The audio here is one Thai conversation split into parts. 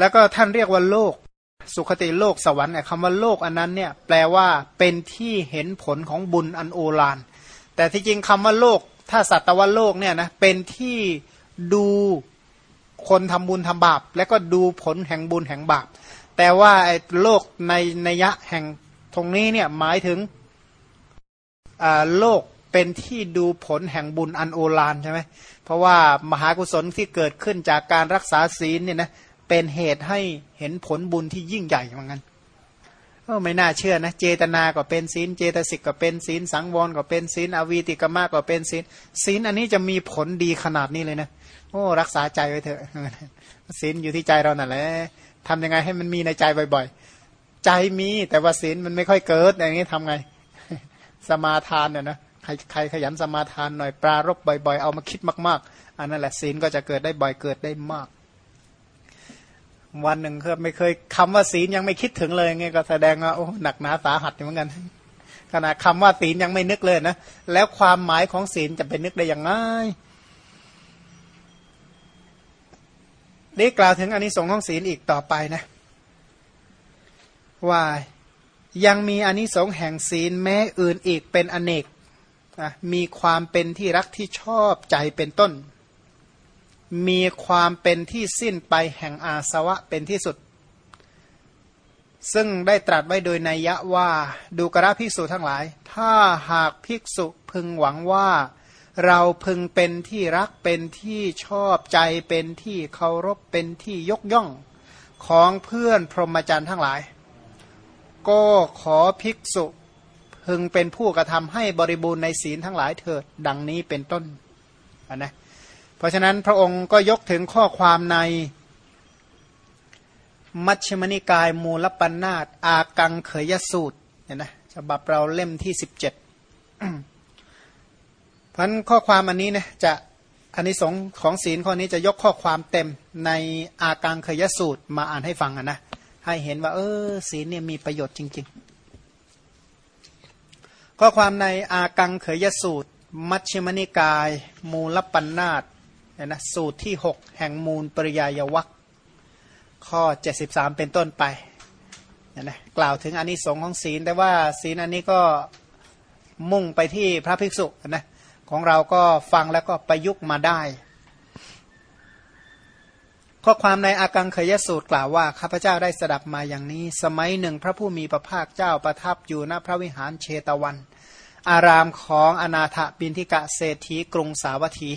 แล้วก็ท่านเรียกว่าโลก สุขติโลกสวรรค์เนี่ยคำว่าโลกอันนั้นเนี่ยแปลว่าเป็นที่เห็นผลของบุญอันโอฬารแต่ที่จริงคำว่าโลก ถ้าสัตวโลกเนี่ยนะเป็นที่ดูคนทำบุญทำบาป แล้วก็ดูผลแห่งบุญแห่งบาป แต่ว่าไอ้โลกในนัยะแห่งตรงนี้เนี่ยหมายถึงโลกเป็นที่ดูผลแห่งบุญอันโอฬารใช่ไหมเพราะว่ามหากุศลที่เกิดขึ้นจากการรักษาศีลเนี่ยนะ เป็นเหตุให้เห็นผลบุญที่ยิ่งใหญ่เหมือนกันไม่น่าเชื่อนะ เจตนาก็เป็นศีล เจตสิกก็เป็นศีล สังวรก็เป็นศีล อวีติกมาก็เป็นศีล ศีลอันนี้จะมีผลดีขนาดนี้เลยนะ โอ้ รักษาใจไว้เถอะ ศีลอยู่ที่ใจเรานั่นแหละทำยังไงให้มันมีในใจบ่อยๆ ใจมีแต่ว่าศีลมันไม่ค่อยเกิด อย่างนี้ทำไง สมาทานเนี่ยนะ ใครใครขยันสมาทานหน่อย ปรารบบ่อย ๆ เอามาคิดมาก ๆ อันนั้นแหละศีลก็จะเกิดได้บ่อย เกิดได้มาก วันหนึ่งคือไม่เคยคำว่าศีลยังไม่คิดถึงเลยเงี้ยก็แสดงว่าโอ้หนักหนาสาหัสเหมือนกันขนาดคำว่าศีลยังไม่นึกเลยนะแล้วความหมายของศีลจะเป็นนึกได้อย่างไงนี่กล่าวถึงอันนี้สงของศีลอีกต่อไปนะว่ายังมีอันนี้สงแห่งศีลแม้อื่นอีกเป็นอเนกมีความเป็นที่รักที่ชอบใจเป็นต้น มีความเป็นที่สิ้นไปแห่งอาสวะเป็นที่สุด ซึ่งได้ตรัสไว้โดยนัยยะว่า ดูกระภิกษุทั้งหลาย ถ้าหากภิกษุพึงหวังว่า เราพึงเป็นที่รักเป็นที่ชอบใจเป็นที่เคารพเป็นที่ยกย่อง ของเพื่อนพรหมจรรย์ทั้งหลาย ก็ขอภิกษุพึงเป็นผู้กระทำให้บริบูรณ์ในศีลทั้งหลายเถิดดังนี้เป็นต้นนนะ เพราะฉะนั้นพระองค์ก็ยกถึงข้อความใน มัชฌิมนิกายมูลปัญนาตอากังเขยสูตรเนี่ยนะฉบับเราเล่มที่สิบเจ็ดเพราะข้อความอันนี้นะจะอันนี้สงของศีลข้อนี้จะยกข้อความเต็มในอากังเขยสูตรมาอ่านให้ฟังนะให้เห็นว่า เออศีลเนี่ยมีประโยชน์จริง ๆ ข้อความในอากังเขยสูตร มัชฌิมนิกาย มูลปัญนาต นะสูตรที่ 6 แห่งมูลปริยายวัคข้อ 73 เป็นต้นไปนะกล่าวถึงอนนิสงส์ของศีล แต่ว่าศีลอันนี้ก็มุ่งไปที่พระภิกษุนะของเราก็ฟังแล้วก็ประยุกต์มาได้ ข้อความในอากังขยสูตรกล่าวว่าข้าพเจ้าได้สดับมาอย่างนี้ สมัยหนึ่งพระผู้มีพระภาคเจ้าประทับอยู่ณพระวิหารเชตวัน อารามของอนาถบินทิกะเศรษฐีกรุงสาวัตถี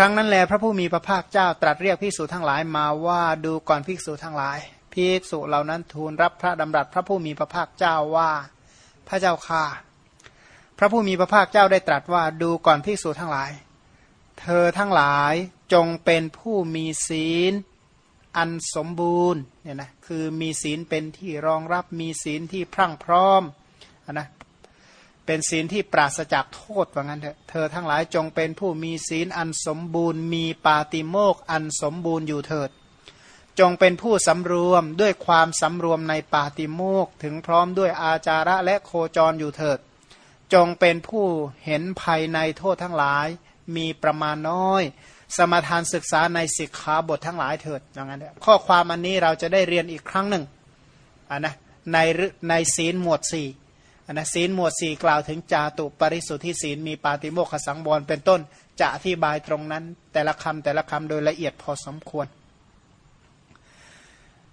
ครั้งนั้นแลพระผู้มีพระภาคเจ้าตรัสเรียกภิกษุทั้งหลายมาว่าดูก่อนภิกษุทั้งหลายภิกษุเหล่านั้นทูลรับพระดำรัสพระผู้มีพระภาคเจ้าว่า พระเจ้าค่าพระผู้มีพระภาคเจ้าได้ตรัสว่าดูก่อนภิกษุทั้งหลาย เธอทั้งหลายจงเป็นผู้มีศีลอันสมบูรณ์เนี่ยนะคือมีศีลเป็นที่รองรับมีศีลที่พรั่งพร้อมนะ เป็นศีลที่ปราศจากโทษว่างั้นเถอะเธอทั้งหลายจงเป็นผู้มีศีลอันสมบูรณ์ มีปาติโมกอันสมบูรณ์อยู่เถิด จงเป็นผู้สำรวมด้วยความสำรวมในปาติโมกถึงพร้อมด้วยอาจาระและโคจรอยู่เถิด จงเป็นผู้เห็นภายในโทษทั้งหลาย มีประมาณน้อย สมทานศึกษาในสิกขาบททั้งหลายเถิดอย่างนั้นข้อความอันนี้เราจะได้เรียนอีกครั้งหนึ่งอ่านะในในศีลหมวดสี่ นนะศีลหมวดสี่กล่าวถึงจาตุปริสุทธิศีลมีปาติโมกขสังวรเป็นต้น จะอธิบายตรงนั้น แต่ละคำแต่ละคำโดยละเอียดพอสมควร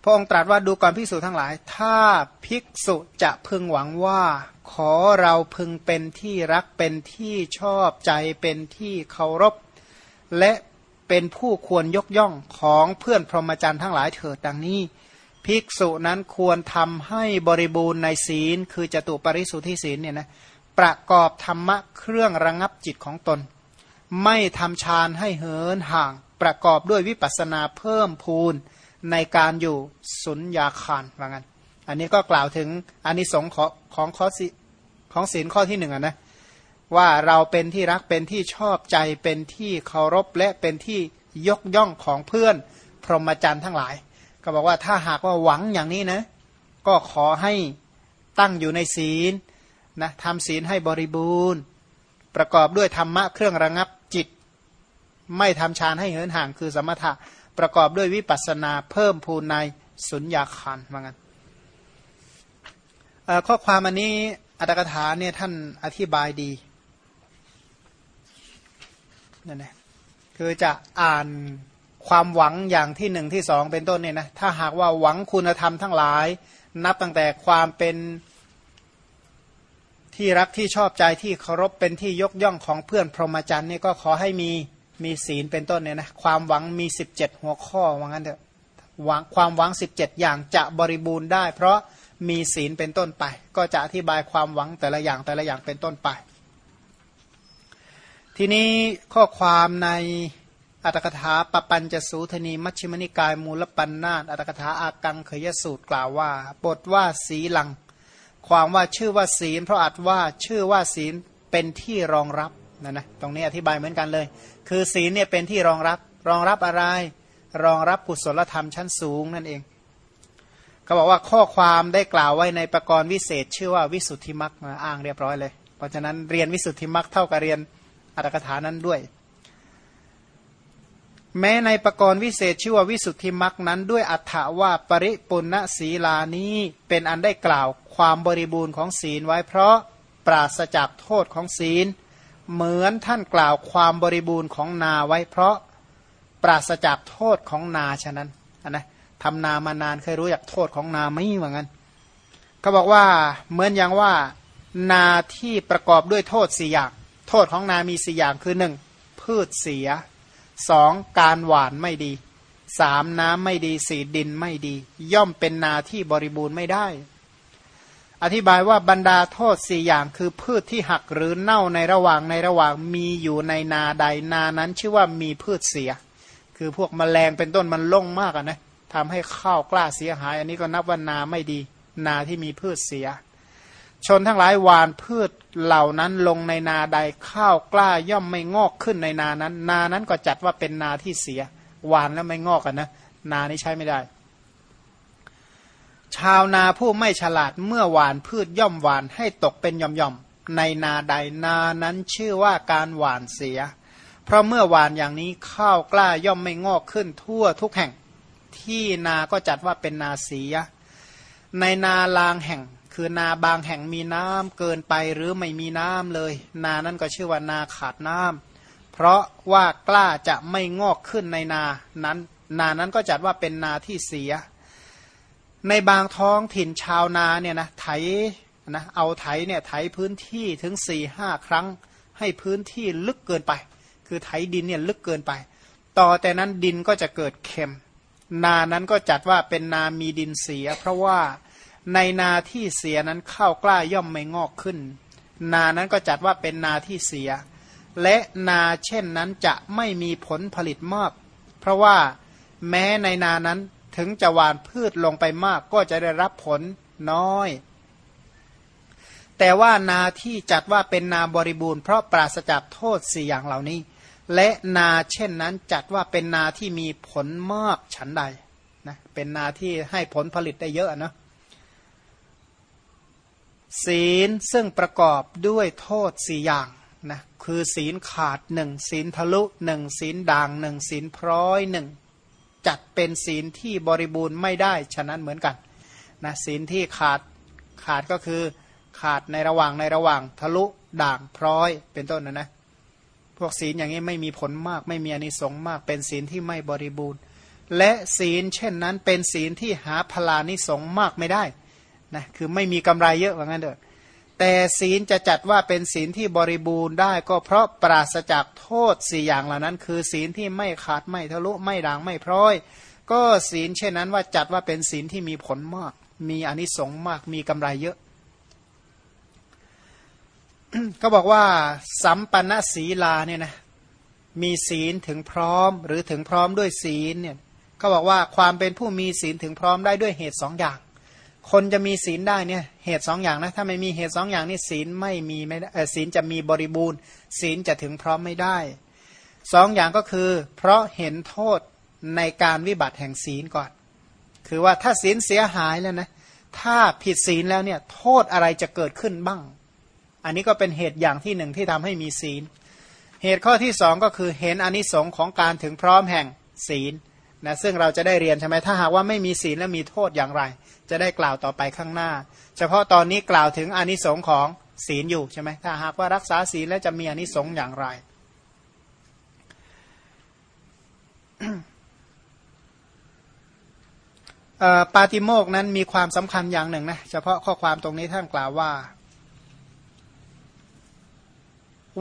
พระองค์ตรัสว่าดูก่อนภิกษุทั้งหลาย ถ้าภิกษุจะพึงหวังว่า ขอเราพึงเป็นที่รักเป็นที่ชอบใจเป็นที่เคารพ และเป็นผู้ควรยกย่องของเพื่อนพรหมจรรย์ทั้งหลายเถิดดังนี้ ภิกษุนั้นควรทำให้บริบูรณ์ในศีล คือจตุปริสุทธิศีลเนี่ยนะประกอบธรรมะเครื่องระงับจิตของตน ไม่ทำฌานให้เหินห่าง ประกอบด้วยวิปัสนาเพิ่มพูนในการอยู่สุญญาคารว่างั้น อันนี้ก็กล่าวถึงอานิสงส์ของของข้อสิของศีลข้อที่หนึ่งนะว่าเราเป็นที่รักเป็นที่ชอบใจเป็นที่เคารพและเป็นที่ยกย่องของเพื่อนพรหมจรรย์ทั้งหลาย ก็บอกว่าถ้าหากว่าหวังอย่างนี้นะ ก็ขอให้ตั้งอยู่ในศีลนะทำศีลให้บริบูรณ์ ประกอบด้วยธรรมะเครื่องระงับจิต ไม่ทำฌานให้เหินห่างคือสมถะประกอบด้วยวิปัสนาเพิ่มพูนในสุญญาคารว่างั้นข้อความอันนี้อัตถกถาเนี่ยท่านอธิบายดีนั่นแหละคือจะอ่าน ความหวังอย่างที่หนึ่งที่สองเป็นต้นเนี่ยนะถ้าหากว่าหวังคุณธรรมทั้งหลาย นับตั้งแต่ความเป็นที่รักที่ชอบใจที่เคารพเป็นที่ยกย่องของเพื่อนพรหมจรรย์นี่ก็ขอให้มีมีศีลเป็นต้นเนี่ยนะความหวังมีสิบเจ็ดหัวข้อว่างั้นเถอะหวังความหวังสิบเจ็ดอย่างจะบริบูรณ์ได้ เพราะมีศีลเป็นต้นไป ก็จะอธิบายความหวังแต่ละอย่างแต่ละอย่างเป็นต้นไป ทีนี้ข้อความใน อัตถกถาปปัญจสูทนีมัชฌิมนิกายมูลปัญนาตอัตถกถาอากังเขยสูตรกล่าวว่า บทว่าสีลัง ความว่าชื่อว่าศีล เพราะอัดว่าชื่อว่าศีลเป็นที่รองรับนะนะตรงนี้อธิบายเหมือนกันเลย คือศีลเนี่ยเป็นที่รองรับ รองรับอะไร รองรับกุศลธรรมชั้นสูงนั่นเองเขาบอกว่าข้อความได้กล่าวไว้ในประกรณ์วิเศษ ชื่อว่าวิสุทธิมรรคอ้างเรียบร้อยเลย เพราะฉะนั้นเรียนวิสุทธิมรรคเท่ากับเรียนอัตถกถานั้นด้วย แม้ในประกรณ์วิเศษชื่อว่าวิสุทธิมักนั้น ด้วยอัฏฐว่าปริปุณณศีลานี้ เป็นอันได้กล่าวความบริบูรณ์ของศีลไว้เพราะปราศจากโทษของศีล เหมือนท่านกล่าวความบริบูรณ์ของนาไว้เพราะปราศจากโทษของนาฉะนั้นนะทำนามานานเคยรู้อยากโทษของนาไม่เหมือนกันเขาบอกว่าเหมือนอย่างว่านาที่ประกอบด้วยโทษสี่อย่าง โทษของนามีสี่อย่างคือหนึ่งพืชเสีย สองการหวานไม่ดีสามน้ำไม่ดีสี่ดินไม่ดี ย่อมเป็นนาที่บริบูรณ์ไม่ได้ อธิบายว่าบรรดาโทษสี่อย่างคือพืชที่หักหรือเน่าในระหว่างในระหว่างมีอยู่ในนาใดนานั้นชื่อว่ามีพืชเสีย คือพวกมแมลงเป็นต้นมันล่งมากนะทำให้ข้าวกล้าเสียหาย อันนี้ก็นับว่านาไม่ดี นาที่มีพืชเสีย ชนทั้งหลายหวานพืชเหล่านั้นลงในนาใดข้าวกล้าย่อมไม่งอกขึ้นในนานั้น นานั้นก็จัดว่าเป็นนาที่เสียหวานแล้วไม่งอกกันนะ นานี้ใช้ไม่ได้ ชาวนาผู้ไม่ฉลาดเมื่อหวานพืชย่อมหวานให้ตกเป็นย่อมย่อมในนาใดนานั้นชื่อว่าการหวานเสีย เพราะเมื่อหวานอย่างนี้ข้าวกล้าย่อมไม่งอกขึ้นทั่วทุกแห่ง ที่นาก็จัดว่าเป็นนาเสีย ในนาลางแห่ง คือนาบางแห่งมีน้ำเกินไปหรือไม่มีน้ำเลย นานั้นก็ชื่อว่านาขาดน้ำเพราะว่ากล้าจะไม่งอกขึ้นในนานั้น นานั้นก็จัดว่าเป็นนาที่เสีย ในบางท้องถิ่นชาวนาเนี่ยนะไถนะเอาไถเนี่ยไถพื้นที่ถึงสี่ห้าครั้ง ให้พื้นที่ลึกเกินไป คือไถดินเนี่ยลึกเกินไป ต่อแต่นั้นดินก็จะเกิดเค็ม นานั้นก็จัดว่าเป็นนามีดินเสีย เพราะว่า ในนาที่เสียนั้นข้าวกล้าย่อมไม่งอกขึ้น นานั้นก็จัดว่าเป็นนาที่เสีย และนาเช่นนั้นจะไม่มีผลผลิตมาก เพราะว่าแม้ในนานั้นถึงจะหวานพืชลงไปมากก็จะได้รับผลน้อย แต่ว่านาที่จัดว่าเป็นนาบริบูรณ์เพราะปราศจากโทษสี่อย่างเหล่านี้ และนาเช่นนั้นจัดว่าเป็นนาที่มีผลมากฉันใดนะเป็นนาที่ให้ผลผลิตได้เยอะนะ ศีลซึ่งประกอบด้วยโทษสี่อย่างนะคือศีลขาดหนึ่งศีลทะลุหนึ่งศีลด่างหนึ่งศีลพร้อยหนึ่งจัดเป็นศีลที่บริบูรณ์ไม่ได้ฉะนั้นเหมือนกันนะศีลที่ขาดขาดก็คือขาดในระหว่างในระหว่างทะลุด่างพร้อยเป็นต้นนะนะพวกศีลอย่างนี้ไม่มีผลมาก ไม่มีอนิสงส์มาก เป็นศีลที่ไม่บริบูรณ์ และศีลเช่นนั้นเป็นศีลที่หาพลานิสงส์มากไม่ได้ นะคือไม่มีกำไรเยอะว่างั้นเถอะแต่ศีลจะจัดว่าเป็นศีลที่บริบูรณ์ได้ ก็เพราะปราศจากโทษสี่อย่างเหล่านั้น คือศีลที่ไม่ขาดไม่ทะลุไม่ด่างไม่พร้อย ก็ศีลเช่นนั้นว่าจัดว่าเป็นศีลที่มีผลมาก มีอนิสงส์มากมีกำไรเยอะ ก็บอกว่า สัมปันศีลาเนี่ยนะมีศีลถึงพร้อม หรือถึงพร้อมด้วยศีลเนี่ยเขาบอกว่าความเป็นผู้มีศีลถึงพร้อมได้ด้วยเหตุสองอย่าง คนจะมีศีลได้เนี่ยเหตุสองอย่างนะถ้าไม่มีเหตุสองอย่างนี่ศีลไม่มีไม่ศีลจะมีบริบูรณ์ ศีลจะถึงพร้อมไม่ได้สองอย่างก็คือ เพราะเห็นโทษในการวิบัติแห่งศีลก่อน คือว่าถ้าศีลเสียหายแล้วนะถ้าผิดศีลแล้วเนี่ยโทษอะไรจะเกิดขึ้นบ้าง อันนี้ก็เป็นเหตุอย่างที่หนึ่งที่ทำให้มีศีล เหตุข้อที่สองก็คือเห็นอนิสงค์ของการถึงพร้อมแห่งศีลนะซึ่งเราจะได้เรียนใช่ไหมถ้าหากว่าไม่มีศีลแล้วมีโทษอย่างไร จะได้กล่าวต่อไปข้างหน้า เฉพาะตอนนี้กล่าวถึงอนิสงค์ของศีลอยู่ใช่ไหมถ้าหากว่ารักษาศีลแล้วจะมีอนิสงค์อย่างไรปาติโมกนั้นมีความสำคัญอย่างหนึ่งนะเฉพาะข้อความตรงนี้ท่านกล่าวว่า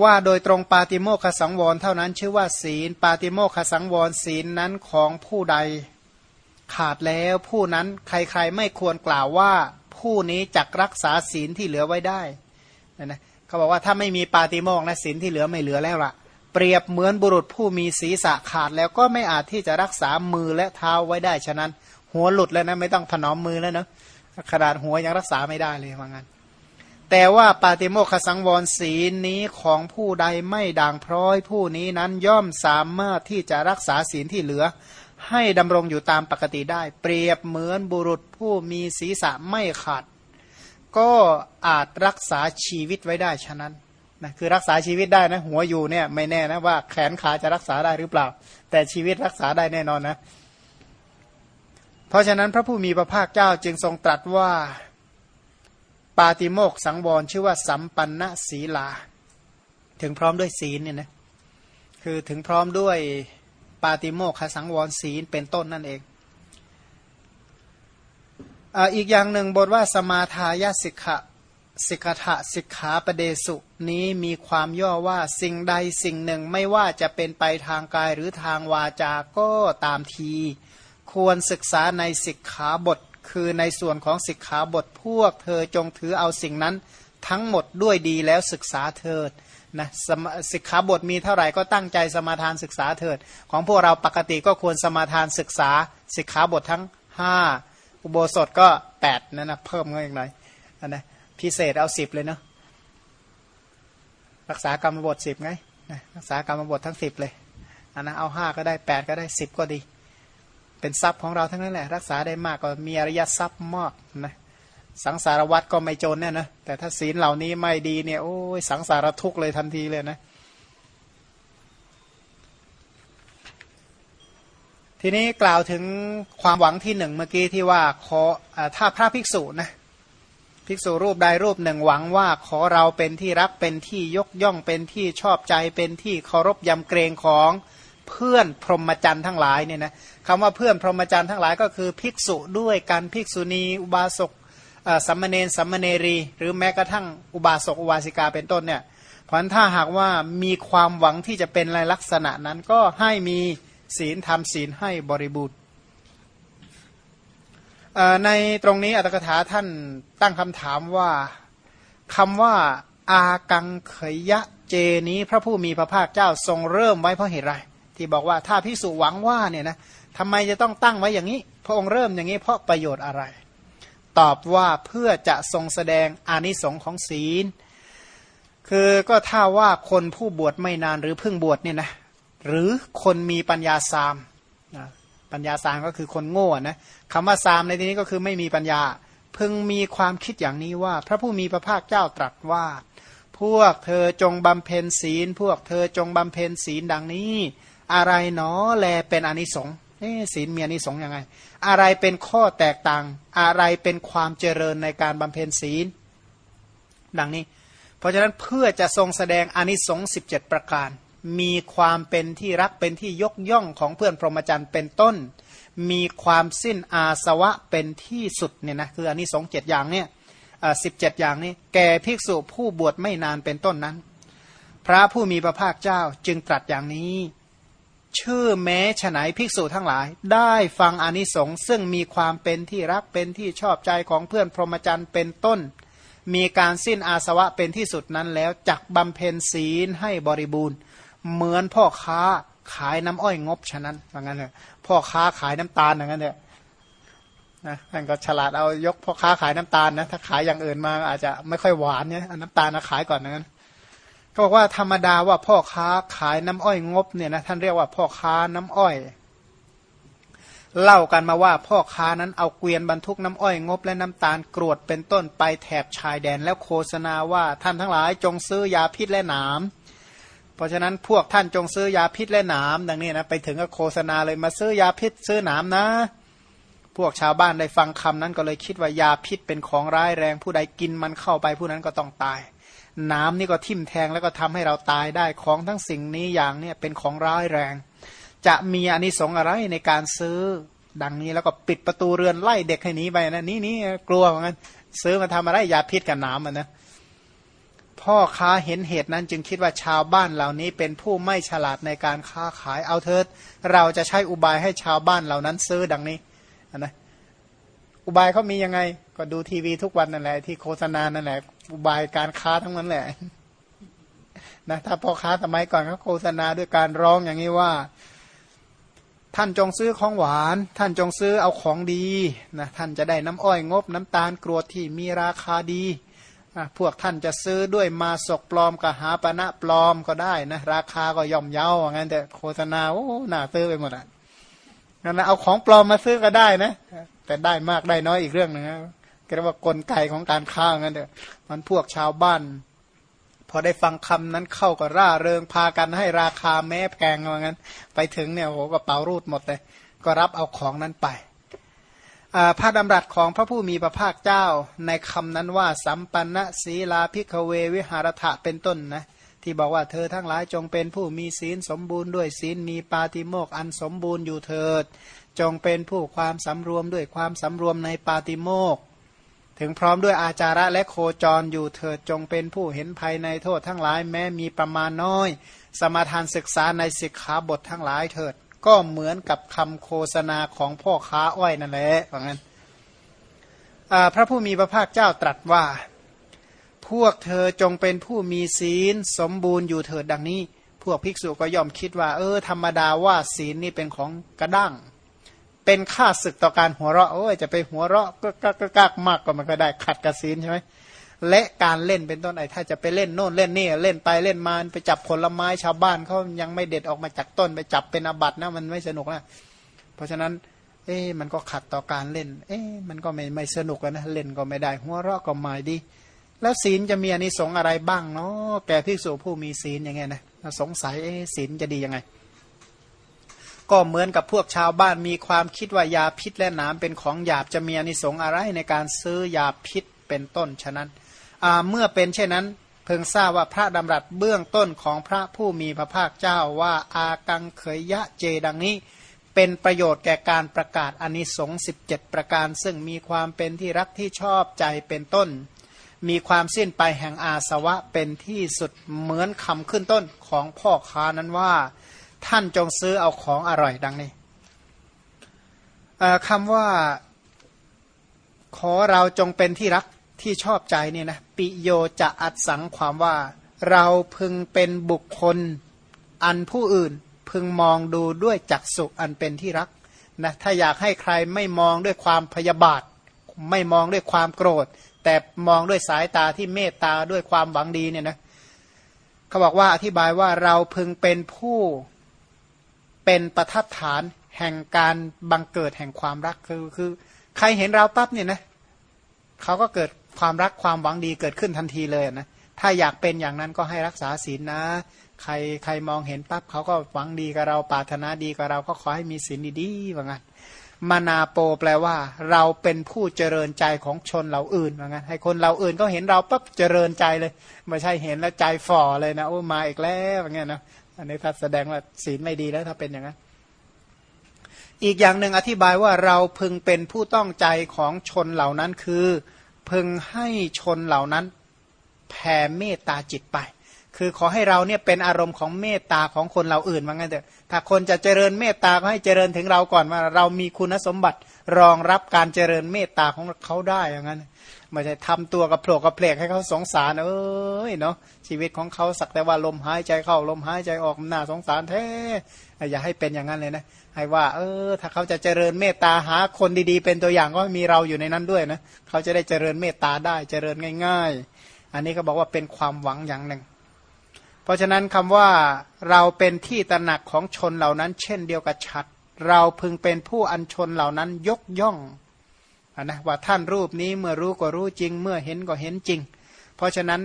ว่าโดยตรงปาติโมกขสังวรเท่านั้น ชื่อว่าศีล ปาติโมกขสังวรศีลนั้นของผู้ใด ขาดแล้วผู้นั้นใครๆไม่ควรกล่าวว่าผู้นี้จักรักษาศีลที่เหลือไว้ได้นะนะเขาบอกว่าถ้าไม่มีปาติโมกนะศีลที่เหลือไม่เหลือแล้วละ่ะ เปรียบเหมือนบุรุษผู้มีศีรษะขาดแล้วก็ไม่อาจที่จะรักษามือและเท้าไว้ได้ฉะนั้น หัวหลุดแล้วนะไม่ต้องถนอมมือแล้วนะขนาดหัวยังรักษาไม่ได้เลยว่างั้นแต่ว่าปาติโมคสังวรศีลนี้ของผู้ใดไม่ด่างพร้อยผู้นี้นั้นย่อมสามารถที่จะรักษาศีลที่เหลือ ให้ดำรงอยู่ตามปกติได้ เปรียบเหมือนบุรุษผู้มีศีรษะไม่ขาด ก็อาจรักษาชีวิตไว้ได้ฉะนั้นนะคือรักษาชีวิตได้นะ หัวอยู่เนี่ยไม่แน่นะว่าแขนขาจะรักษาได้หรือเปล่า แต่ชีวิตรักษาได้แน่นอนนะ เพราะฉะนั้นพระผู้มีพระภาคเจ้าจึงทรงตรัสว่าปาติโมกสังวรชื่อว่าสัมปันนศีลา ถึงพร้อมด้วยศีลเนี่ยนะคือถึงพร้อมด้วย ปาติโมกขสังวรศีลเป็นต้นนั่นเองอีกอย่างหนึ่งบทว่าสมาทายาสิกขะสิกขะสิกขาประเดสุนี้มีความย่อว่าสิ่งใดสิ่งหนึ่งไม่ว่าจะเป็นไปทางกายหรือทางวาจาก็ตามที ควรศึกษาในสิกขาบท คือในส่วนของสิกขาบทพวกเธอจงถือเอาสิ่งนั้นทั้งหมดด้วยดีแล้วศึกษาเถิด นะสิกขาบทมีเท่าไหร่ก็ตั้งใจสมาทานศึกษาเถิด ของพวกเราปกติก็ควรสมาทานศึกษาสิกขาบททั้ง 5 อุโบสถก็8นั่นนะเพิ่มเงินอีกหน่อยนนะพิเศษเอาสิบเลยเนาะรักษากรรมบทสิบไงนะรักษากรรมบททั้งสิบเลยอันนะเอาห้าก็ได้แปดก็ได้สิบก็ดี เป็นทรัพย์ของเราทั้งนั้นแหละ รักษาได้มากก็มีอริยทรัพย์มากนะ สังสารวัตรก็ไม่จนเนี่ยนะแต่ถ้าศีลเหล่านี้ไม่ดีเนี่ยโอ้ยสังสารทุกข์เลยทันทีเลยนะ ทีนี้กล่าวถึงความหวังที่หนึ่งเมื่อกี้ที่ว่าขอถ้าพระภิกษุนะภิกษุรูปใดรูปหนึ่งหวังว่าขอเราเป็นที่รักเป็นที่ยกย่องเป็นที่ชอบใจเป็นที่เคารพยำเกรงของเพื่อนพรหมจรรย์ทั้งหลายเนี่ยนะคำว่าเพื่อนพรหมจรรย์ทั้งหลายก็คือภิกษุด้วยกันภิกษุณีอุบาสก สัมมเนนสัมมเนรี หรือแม้กระทั่งอุบาสกอุบาสิกาเป็นต้นเนี่ยเพราะถ้าหากว่ามีความหวังที่จะเป็นลายลักษณะนั้นก็ให้มีศีลทำศีลให้บริบูรณ์ในตรงนี้อัตถกถาท่านตั้งคำถามว่าคำว่าอากังเขยะเจนี้พระผู้มีพระภาคเจ้าทรงเริ่มไว้เพราะเหตุไร ที่บอกว่าถ้าพิสูจหวังว่าเนี่ยนะทำไมจะต้องตั้งไว้อย่างนี้ พระองค์เริ่มอย่างนี้เพราะประโยชน์อะไร ตอบว่าเพื่อจะทรงแสดงอานิสงค์ของศีล คือก็ถ้าว่าคนผู้บวชไม่นานหรือเพิ่งบวชเนี่ยนะหรือคนมีปัญญาสามนะปัญญาสามก็คือคนโง่นะคำว่าสามในที่นี้ก็คือไม่มีปัญญา เพิ่งมีความคิดอย่างนี้ว่า พระผู้มีพระภาคเจ้าตรัสว่า พวกเธอจงบำเพ็ญศีล พวกเธอจงบำเพ็ญศีลดังนี้ อะไรเนาะแลเป็นอนิสงส์ ศีลมีอนิสงส์ยังไง อะไรเป็นข้อแตกต่าง อะไรเป็นความเจริญในการบำเพ็ญศีล ดังนี้ เพราะฉะนั้นเพื่อจะทรงแสดงอนิสงส์สิบเจ็ดประการ มีความเป็นที่รักเป็นที่ยกย่องของเพื่อนพรหมจรรย์เป็นต้น มีความสิ้นอาสวะเป็นที่สุดเนี่ยนะคืออนิสงส์เจ็ดอย่างเนี่ยสิบเจ็ดอย่างนี้ แก่ภิกษุผู้บวชไม่นานเป็นต้นนั้น พระผู้มีพระภาคเจ้าจึงตรัสอย่างนี้ ชื่อแม้ฉไนภิกษุทั้งหลาย ได้ฟังอนิสงส์ซึ่งมีความเป็นที่รักเป็นที่ชอบใจของเพื่อนพรหมจรรย์เป็นต้น มีการสิ้นอาสวะเป็นที่สุดนั้นแล้วจักบำเพ็ญศีลให้บริบูรณ์ เหมือนพ่อค้าขายน้ำอ้อยงบฉะนั้นว่างั้นเลยพ่อค้าขายน้ำตาลอย่างนั้นเนี่ยนะท่านก็ฉลาดเอายกพ่อค้าขายน้ำตาลนะถ้าขายอย่างอื่นมาอาจจะไม่ค่อยหวานเนี่ยน้ำตาลนะขายก่อนอย่างนั้น เขาบอกว่าธรรมดาว่าพ่อค้าขายน้ำอ้อยงบเนี่ยนะท่านเรียกว่าพ่อค้าน้ำอ้อย เล่ากันมาว่าพ่อค้านั้นเอาเกวียนบรรทุกน้ำอ้อยงบ และน้ำตาลกรวดเป็นต้นไปแถบชายแดนแล้วโฆษณาว่าท่านทั้งหลายจงซื้อยาพิษและหนามเพราะฉะนั้นพวกท่านจงซื้อยาพิษและหนามดังนี้นะไปถึงก็โฆษณาเลยมาซื้อยาพิษซื้อหนามนะ พวกชาวบ้านได้ฟังคำนั้นก็เลยคิดว่ายาพิษเป็นของร้ายแรงผู้ใดกินมันเข้าไปผู้นั้นก็ต้องตาย น้ำนี่ก็ทิ่มแทงแล้วก็ทำให้เราตายได้ของทั้งสิ่งนี้อย่างเนี่ยเป็นของร้ายแรง จะมีอนิสงส์อะไรในการซื้อ ดังนี้แล้วก็ปิดประตูเรือนไล่เด็กให้หนีไปนะนี่นี่กลัวเหมือนกันซื้อมาทำอะไรยาพิษกับน้ำมันนะพ่อค้าเห็นเหตุนั้นจึงคิดว่าชาวบ้านเหล่านี้เป็นผู้ไม่ฉลาดในการค้าขายเอาเถิด เราจะใช้อุบายให้ชาวบ้านเหล่านั้นซื้อดังนี้นะ อุบายเขามียังไง ก็ดูทีวีทุกวันนั่นแหละ ที่โฆษณานั่นแหละ อุบายการค้าทั้งนั้นแหละนะถ้าพ่อค้าสมัยก่อนเขาโฆษณาด้วยการร้องอย่างนี้ว่า ท่านจงซื้อของหวาน ท่านจงซื้อเอาของดีนะท่านจะได้น้ำอ้อยงบ น้ำตาลกรวดที่มีราคาดีพวกท่านจะซื้อด้วยมาศกปลอมกับหาปณะปลอมก็ได้นะราคาก็ย่อมเยาว์งั้นแต่โฆษณาโอ้หน่าซื้อไปหมดอะงั้นเอาของปลอมมาซื้อก็ได้นะ แต่ได้มากได้น้อยอีกเรื่องหนึ่งนะเรียกว่ากลไกของการค้างั้นเถอะมันพวกชาวบ้าน พอได้ฟังคำนั้นเข้าก็ร่าเริงพากันให้ราคาแม้แพงว่างั้น ไปถึงเนี่ยโหก็เป๋ารูดหมดเลย ก็รับเอาของนั้นไปพระดำรัสของพระผู้มีพระภาคเจ้าในคำนั้นว่า สัมปันนะศีลาพิกเววิหารถะเป็นต้นนะที่บอกว่าเธอทั้งหลายจงเป็นผู้มีศีลสมบูรณ์ด้วยศีลมีปาติโมกอันสมบูรณ์อยู่เถิด จงเป็นผู้ความสำรวมด้วยความสำรวมในปาติโมกถึงพร้อมด้วยอาจาระและโคจรอยู่เถิดจงเป็นผู้เห็นภัยในโทษทั้งหลายแม้มีประมาณน้อย สมาทานศึกษาในสิกขาบททั้งหลายเถิด ก็เหมือนกับคำโฆษณาของพ่อค้าอ้อยนั่นแหละว่างั้นพระผู้มีพระภาคเจ้าตรัสว่า พวกเธอจงเป็นผู้มีศีลสมบูรณ์อยู่เถิดดังนี้ พวกภิกษุก็ยอมคิดว่า เออ ธรรมดาว่าศีลนี่เป็นของกระด้าง เป็นค่าศึกต่อการหัวเราะโอ้ยจะไปหัวเราะก็ก็กากมากก็มันก็ได้ขัดกระสีนใช่ไหมและการเล่นเป็นต้นไอ้ถ้าจะไปเล่นโน่นเล่นนี่เล่นไปเล่นมาไปจับผลไม้ชาวบ้านเขายังไม่เด็ดออกมาจากต้นไปจับเป็นอบัตนะมันไม่สนุกนะเพราะฉะนั้น เอ๊มันก็ขัดต่อการเล่น เอ๊มันก็ไม่ไม่สนุกนะเล่นก็ไม่ได้ หัวเราะก็ไม่ดี แล้วศีลจะมีอนิสงส์อะไรบ้างเนาะแก่พิสูจผู้มีศีลอย่างเงี้ยนะสงสัยเอ๊ศีลจะดียังไง ก็เหมือนกับพวกชาวบ้านมีความคิดว่ายาพิษและน้ำเป็นของหยาบจะมีอนิสงส์อะไรในการซื้อยาพิษเป็นต้นฉะนั้นเมื่อเป็นเช่นนั้น เพิ่งทราบว่าพระดำรัสเบื้องต้นของพระผู้มีพระภาคเจ้าว่าอากังเขยยะเจดังนี้ เป็นประโยชน์แก่การประกาศอนิสงส์17 ประการ ซึ่งมีความเป็นที่รักที่ชอบใจเป็นต้น มีความสิ้นไปแห่งอาสวะเป็นที่สุดเหมือนคำขึ้นต้นของพ่อค้านั้นว่า ท่านจงซื้อเอาของอร่อยดังนี้คำว่าขอเราจงเป็นที่รักที่ชอบใจเนี่ยนะปิโยจะอัดสังความว่า เราพึงเป็นบุคคลอันผู้อื่น พึงมองดูด้วยจักสุอันเป็นที่รักนะถ้าอยากให้ใครไม่มองด้วยความพยาบาท ไม่มองด้วยความโกรธ แต่มองด้วยสายตาที่เมตตาด้วยความหวังดีเนี่ยนะเขาบอกว่าอธิบายว่าเราพึงเป็นผู้ เป็นประทัดฐานแห่งการบังเกิดแห่งความรักคือคือ ใครเห็นเราปั๊บเนี่ยนะเขาก็เกิดความรักความหวังดีเกิดขึ้นทันทีเลยนะถ้าอยากเป็นอย่างนั้นก็ให้รักษาศีลนะ ใครใครมองเห็นปั๊บเขาก็หวังดีกับเราปรารถนาดีกับเราก็ขอให้มีศีลดีๆว่างั้นมานาโปแปลว่า เราเป็นผู้เจริญใจของชนเราอื่นว่างั้นให้คนเราอื่นก็เห็นเราปั๊บเจริญใจเลยไม่ใช่เห็นแล้วใจฝ่อเลยนะโอ้มาอีกแล้วอย่างเงี้ยนะ อันนี้ถ้าแสดงว่าศีลไม่ดีแล้วถ้าเป็นอย่างนั้นอีกอย่างหนึ่งอธิบายว่าเราพึงเป็นผู้ต้องใจของชนเหล่านั้นคือ พึงให้ชนเหล่านั้นแผ่เมตตาจิตไป คือขอให้เราเนี่ยเป็นอารมณ์ของเมตตาของคนเราอื่นว่างั้นเถอะถ้าคนจะเจริญเมตตาก็ให้เจริญถึงเราก่อนว่า เรามีคุณสมบัติรองรับการเจริญเมตตาของเขาได้อย่างนั้น ไม่ใช่ทำตัวกับโผล่กับเพลกให้เขาสงสารเอ้ยเนาะชีวิตของเขาสักแต่ว่าลมหายใจเข้าลมหายใจออกมัน่าสงสารแท้อย่าให้เป็นอย่างนั้นเลยนะให้ว่า เออ ถ้าเขาจะเจริญเมตตาหาคนดีๆ เป็นตัวอย่างก็มีเราอยู่ในนั้นด้วยนะเขาจะได้เจริญเมตตาได้เจริญง่าย ๆ อันนี้ก็บอกว่าเป็นความหวังอย่างหนึ่ง เพราะฉะนั้นคำว่าเราเป็นที่ตระหนักของชนเหล่านั้น เช่นเดียวกับชัด เราพึงเป็นผู้อัญชนเหล่านั้นยกย่อง นะว่าท่านรูปนี้เมื่อรู้ก็รู้จริง เมื่อเห็นก็เห็นจริง เพราะฉะนั้น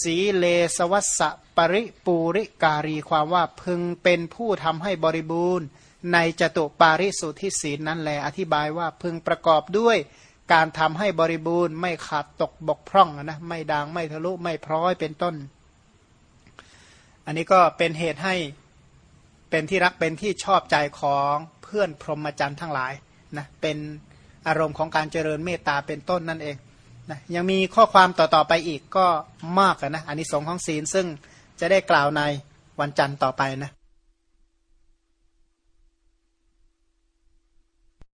สีเลสวัสสปริปูริการีความว่าพึงเป็นผู้ทำให้บริบูรณ์ ในจตุปาริสุทธิศีลนั้นแหลอธิบายว่าพึงประกอบด้วยการทำให้บริบูรณ์ไม่ขาดตกบกพร่องนะไม่ดังไม่ทะลุไม่พร้อยเป็นต้น อันนี้ก็เป็นเหตุให้เป็นที่รักเป็นที่ชอบใจของเพื่อนพรหมจรรย์ทั้งหลายนะเป็น อารมณ์ของการเจริญเมตตาเป็นต้นนั่นเองนะยังมีข้อความต่อๆไปอีกก็มากนะอันนี้สงของศีลซึ่งจะได้กล่าวในวันจันทร์ต่อไปนะ